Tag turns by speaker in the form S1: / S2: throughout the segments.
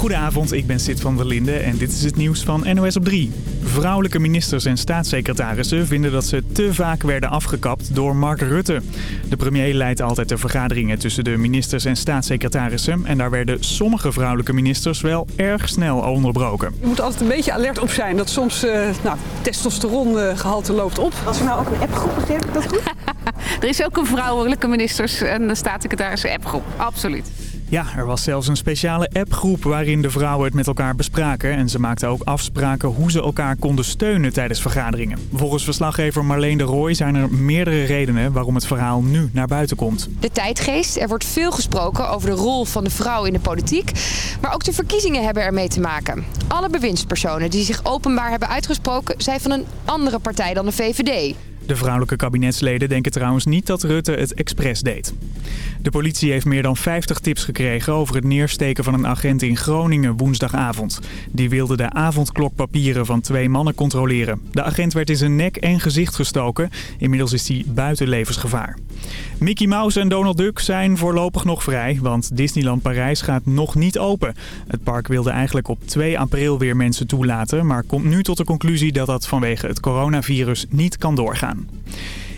S1: Goedenavond, ik ben Sid van der Linde en dit is het nieuws van NOS op 3. Vrouwelijke ministers en staatssecretarissen vinden dat ze te vaak werden afgekapt door Mark Rutte. De premier leidt altijd de vergaderingen tussen de ministers en staatssecretarissen... en daar werden sommige vrouwelijke ministers wel erg snel onderbroken.
S2: Je moet altijd een beetje alert op zijn dat soms uh, nou, testosterongehalte loopt op.
S3: Als er nou ook een appgroep begint, dat goed?
S4: er is ook een vrouwelijke ministers en staatssecretarissen appgroep, absoluut.
S1: Ja, er was zelfs een speciale appgroep waarin de vrouwen het met elkaar bespraken. En ze maakten ook afspraken hoe ze elkaar konden steunen tijdens vergaderingen. Volgens verslaggever Marleen de Rooij zijn er meerdere redenen waarom het verhaal nu naar buiten komt.
S5: De tijdgeest. Er wordt veel gesproken over de rol van de vrouw in de politiek. Maar ook de verkiezingen hebben ermee te maken. Alle bewindspersonen die zich openbaar hebben uitgesproken zijn van een andere partij dan de VVD.
S1: De vrouwelijke kabinetsleden denken trouwens niet dat Rutte het expres deed. De politie heeft meer dan 50 tips gekregen over het neersteken van een agent in Groningen woensdagavond. Die wilde de avondklokpapieren van twee mannen controleren. De agent werd in zijn nek en gezicht gestoken. Inmiddels is hij buiten levensgevaar. Mickey Mouse en Donald Duck zijn voorlopig nog vrij, want Disneyland Parijs gaat nog niet open. Het park wilde eigenlijk op 2 april weer mensen toelaten, maar komt nu tot de conclusie dat dat vanwege het coronavirus niet kan doorgaan.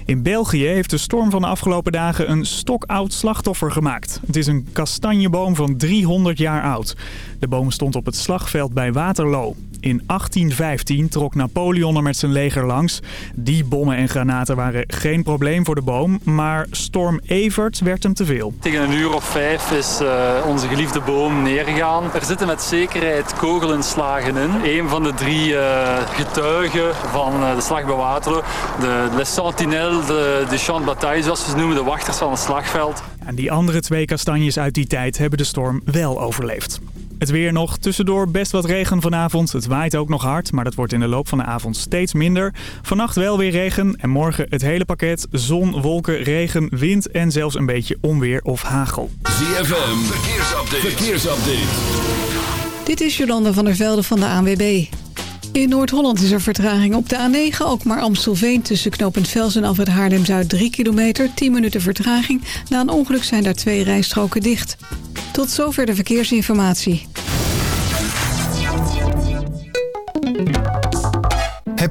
S1: In België heeft de storm van de afgelopen dagen een stokoud slachtoffer gemaakt. Het is een kastanjeboom van 300 jaar oud. De boom stond op het slagveld bij Waterloo. In 1815 trok Napoleon er met zijn leger langs. Die bommen en granaten waren geen probleem voor de boom, maar storm Evert werd hem te veel.
S6: Tegen een uur of vijf is uh, onze geliefde boom neergegaan. Er zitten met zekerheid kogelinslagen in. Een van de drie uh, getuigen van uh, de slag bij Waterloo, de Les Sentinelles de, de Champ de Bataille, zoals we ze noemen, de wachters van het slagveld.
S1: En die andere twee kastanjes uit die tijd hebben de storm wel overleefd. Het weer nog. Tussendoor best wat regen vanavond. Het waait ook nog hard, maar dat wordt in de loop van de avond steeds minder. Vannacht wel weer regen en morgen het hele pakket. Zon, wolken, regen, wind en zelfs een beetje onweer of hagel.
S7: ZFM, verkeersupdate. verkeersupdate.
S8: Dit is Jolanda van der Velde van de ANWB. In Noord-Holland is er vertraging op de A9, ook maar Amstelveen tussen knooppunt Vels en Alfred Haarlem-Zuid 3 kilometer, 10 minuten vertraging. Na een ongeluk zijn daar twee rijstroken dicht. Tot zover de verkeersinformatie.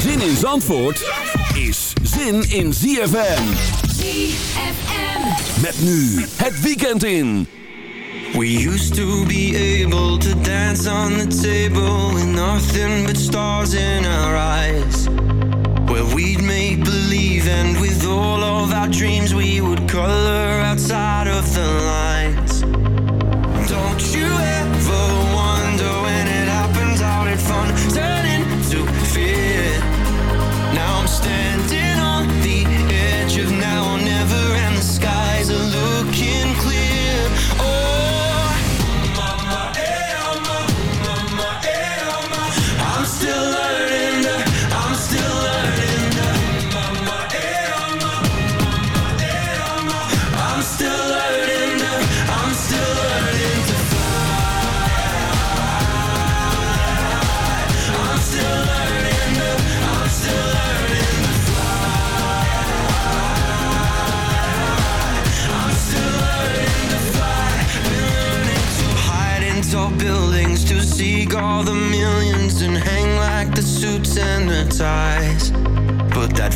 S7: Zin in Zandvoort is zin in ZFM.
S9: ZFM.
S7: Met nu het weekend in.
S10: We used to be able to dance on the table with nothing but stars in our eyes. Where we'd make believe and with all of our dreams we would color outside of the lines. Now or never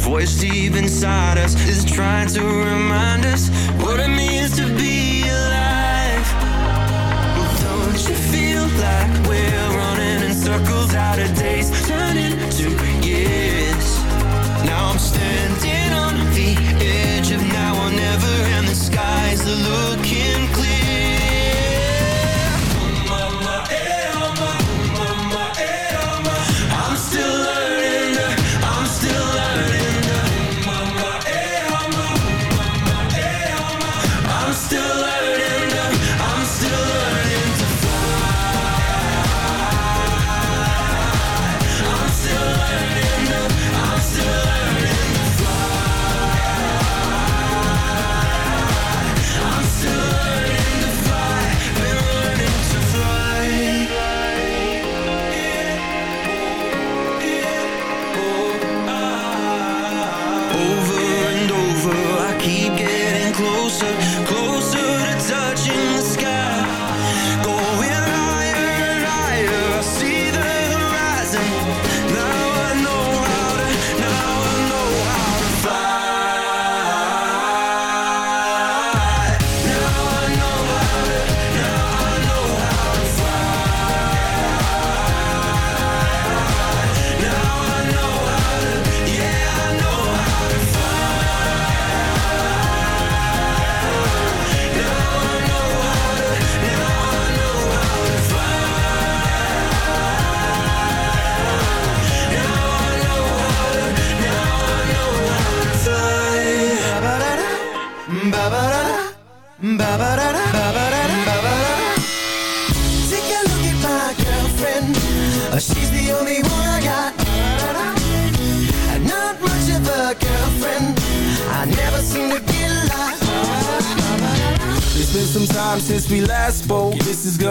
S10: voice deep inside us is trying to remind us what it means to be alive. Don't you feel like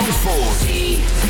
S7: Zandvoort.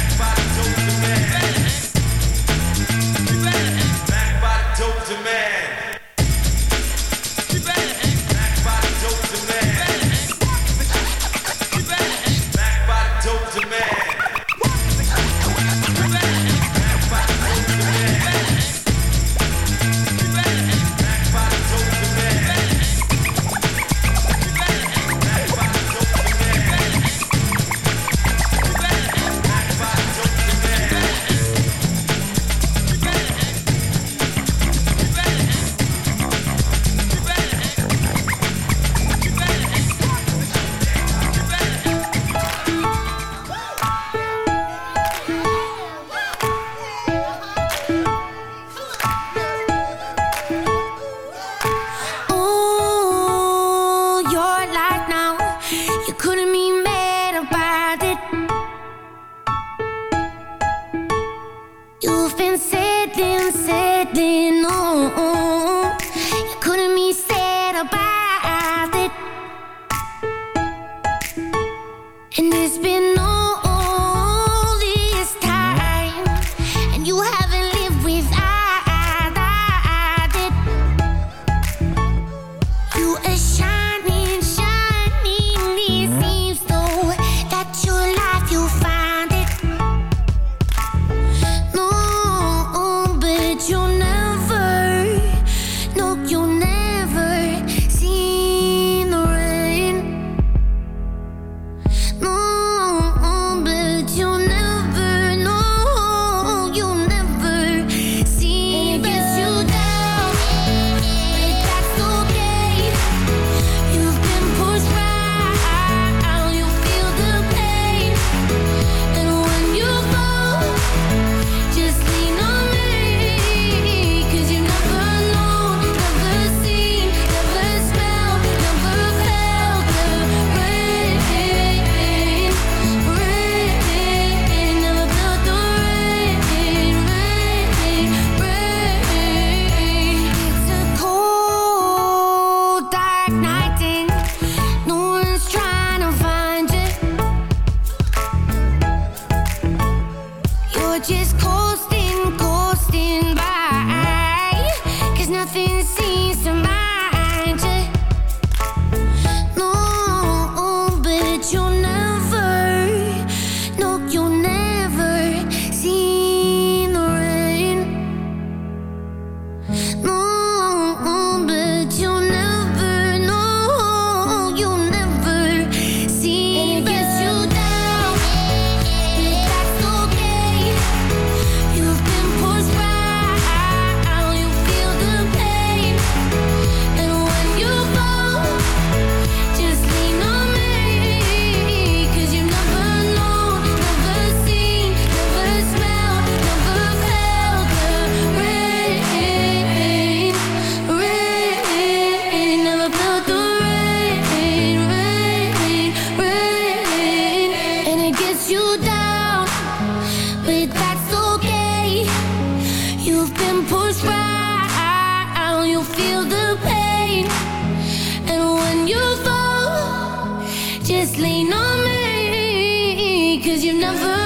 S11: You've
S12: been pushed right, you feel the pain. And when you fall, just lean on
S13: me, cause
S7: you've never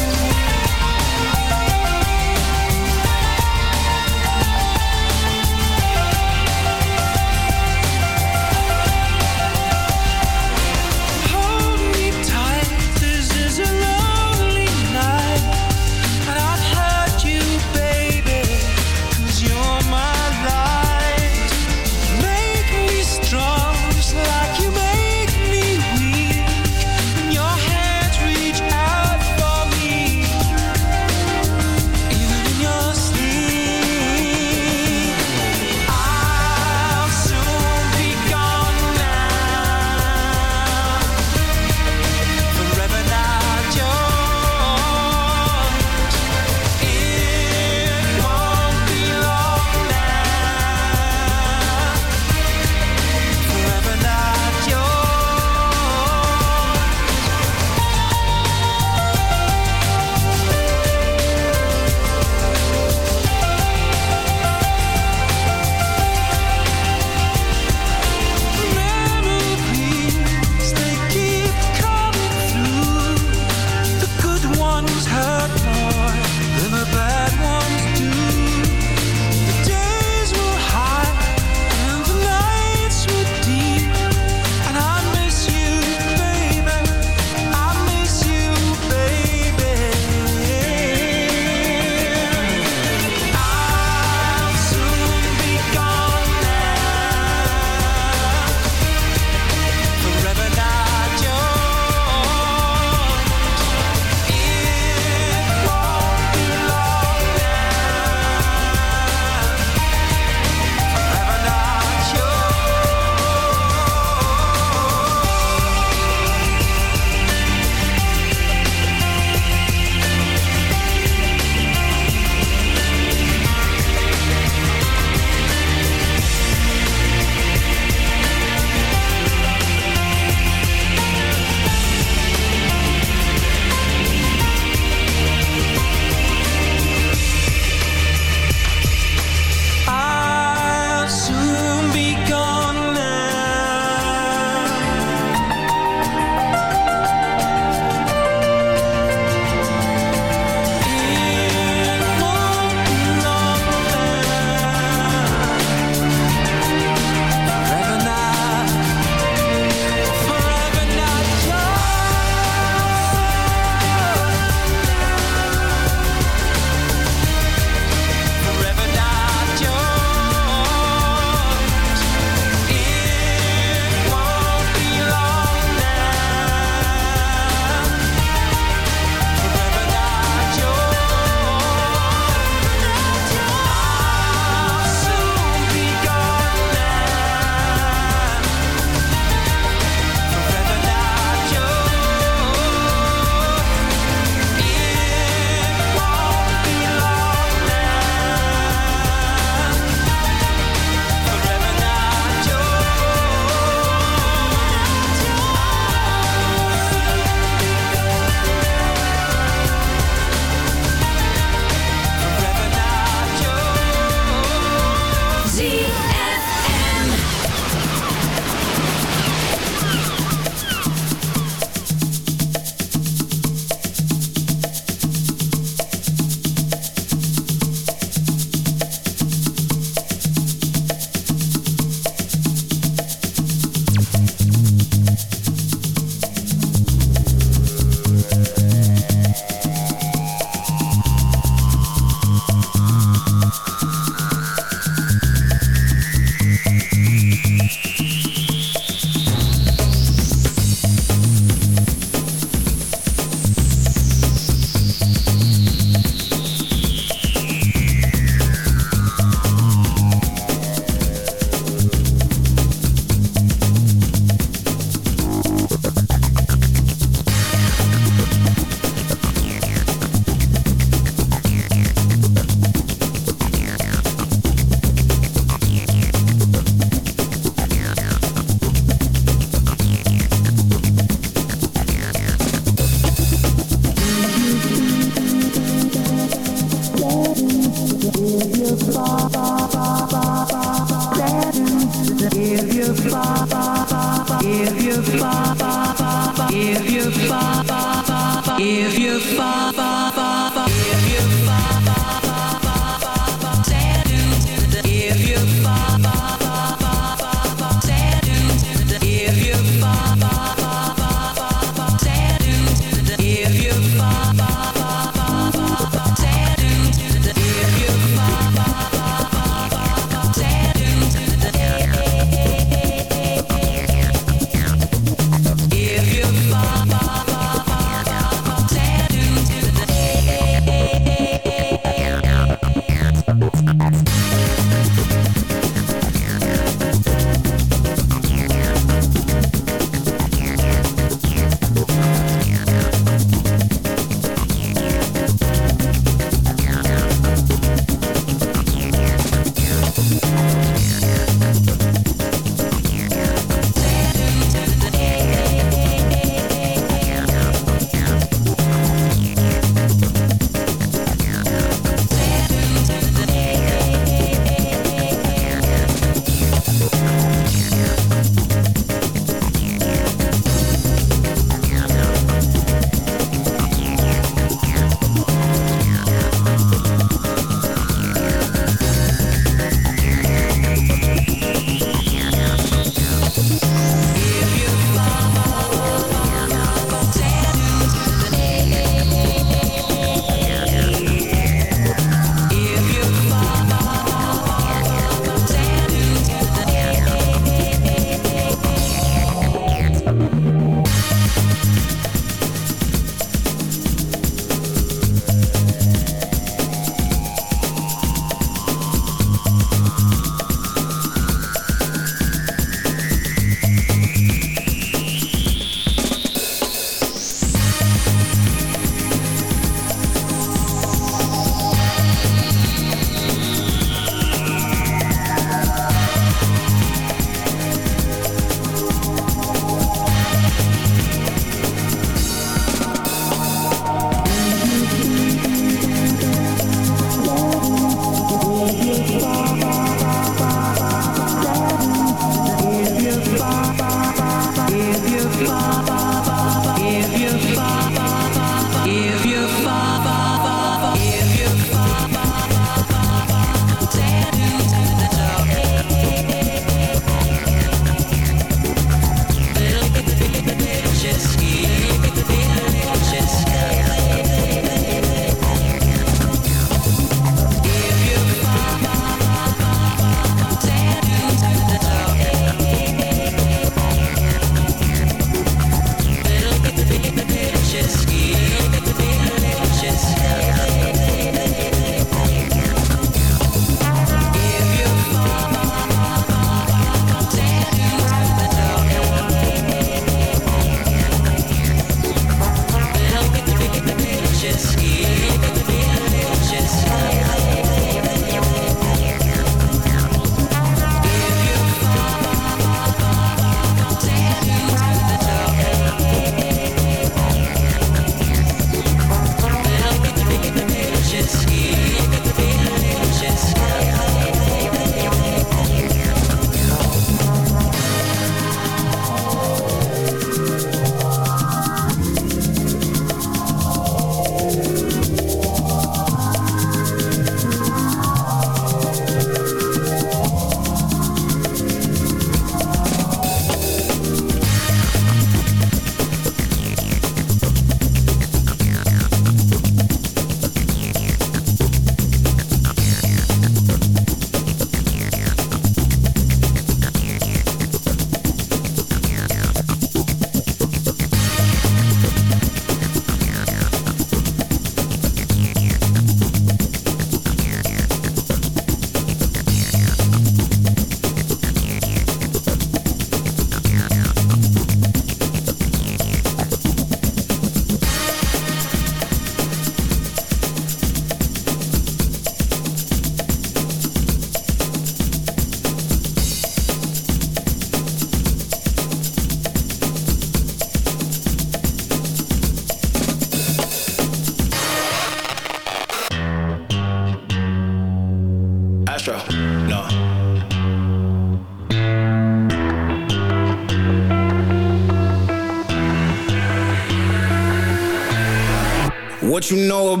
S14: What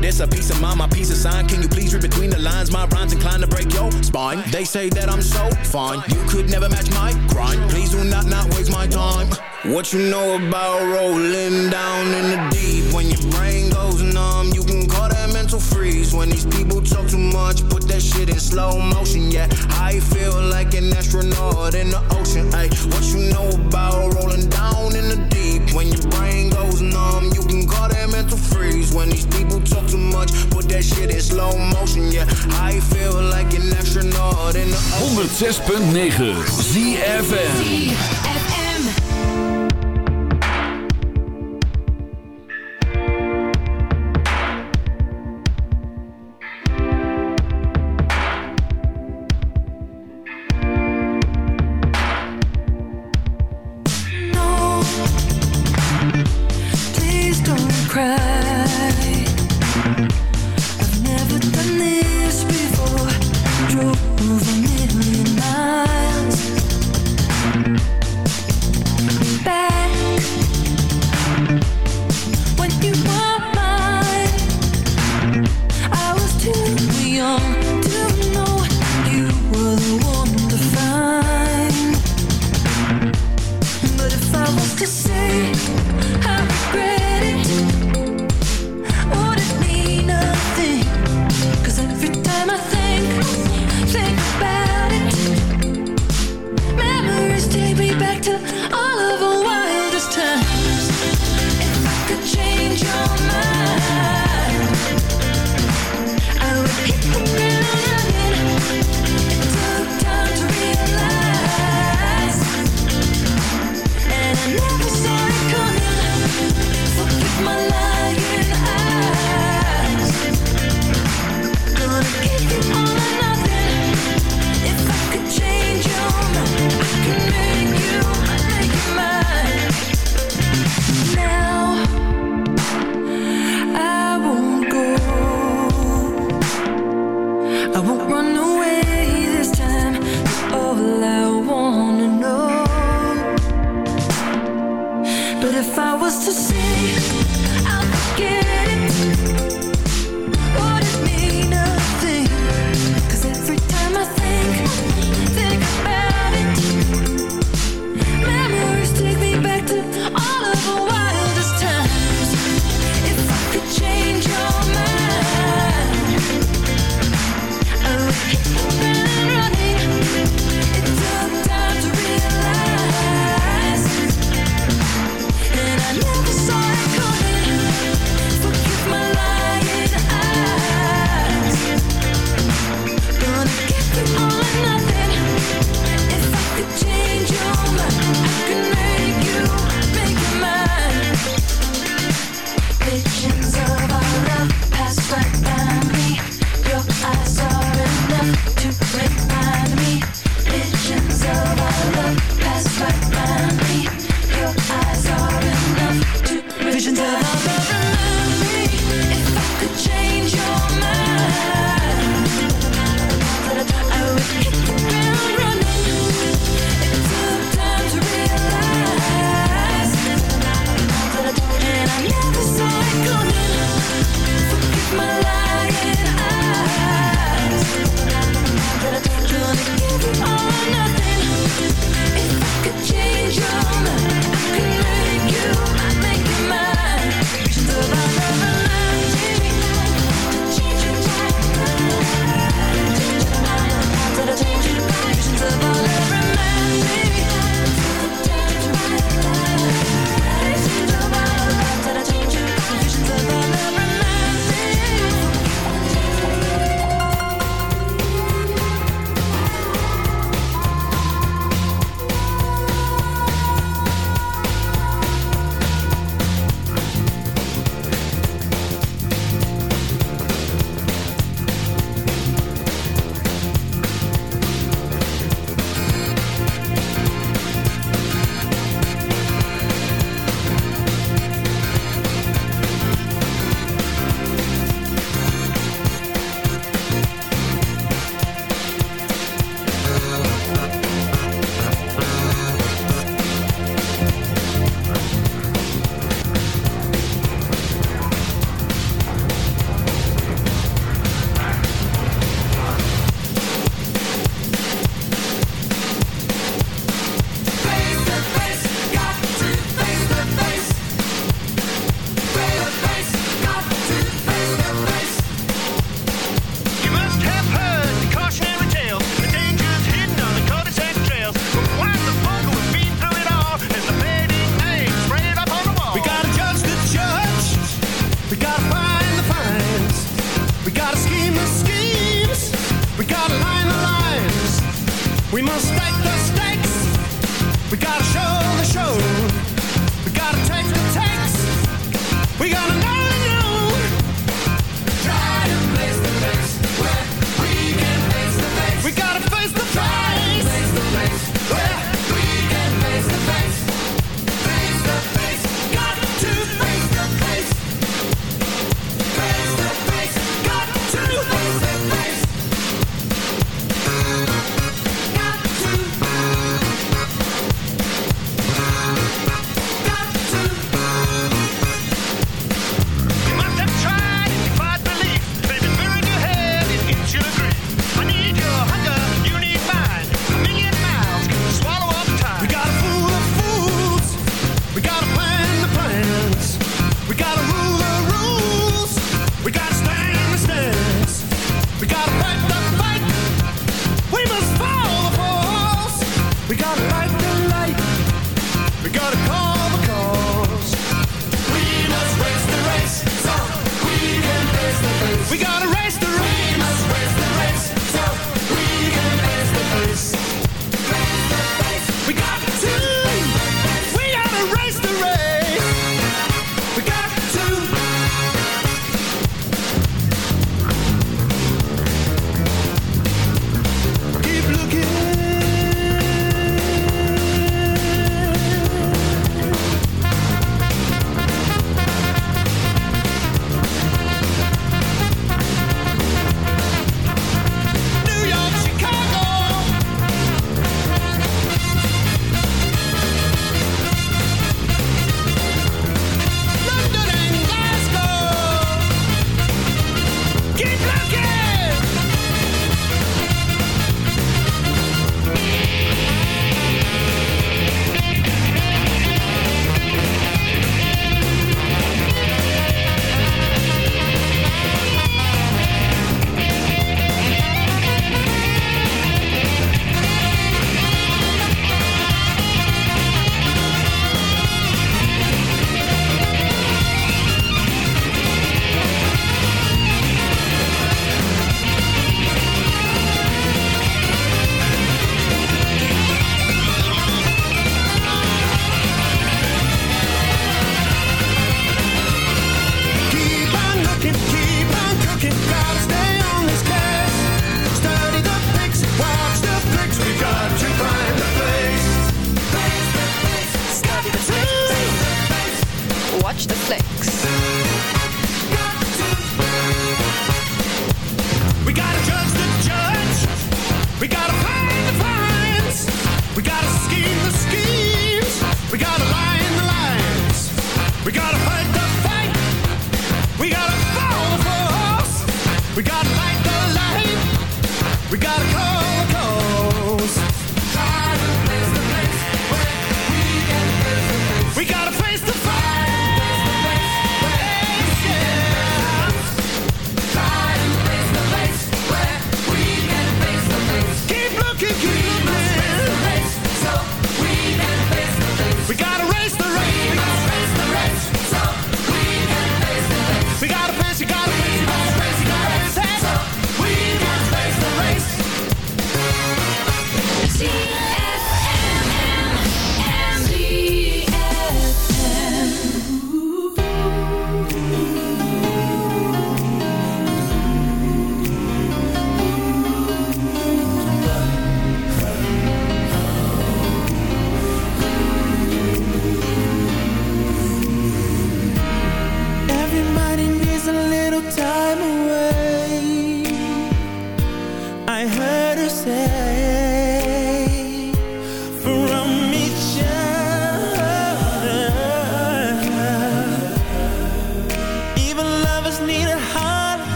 S14: This, a piece of mine, my piece of sign. Can you please read between the lines? My rhymes inclined to break your spine. They say that I'm so fine. You could never match my grind. Please do not not waste my time. What you know about rolling down in the deep? When your brain goes numb, you can call that mental freeze. When these people talk too much, put that shit in slow motion. Yeah, I feel like an astronaut in the ocean. What you know about rolling down in the deep? When your brain goes numb, you can call that mental freeze. When these people talk too much, put that shit in slow motion. Yeah, I feel like an astronaut in the ocean.
S7: 106.9 ZFM.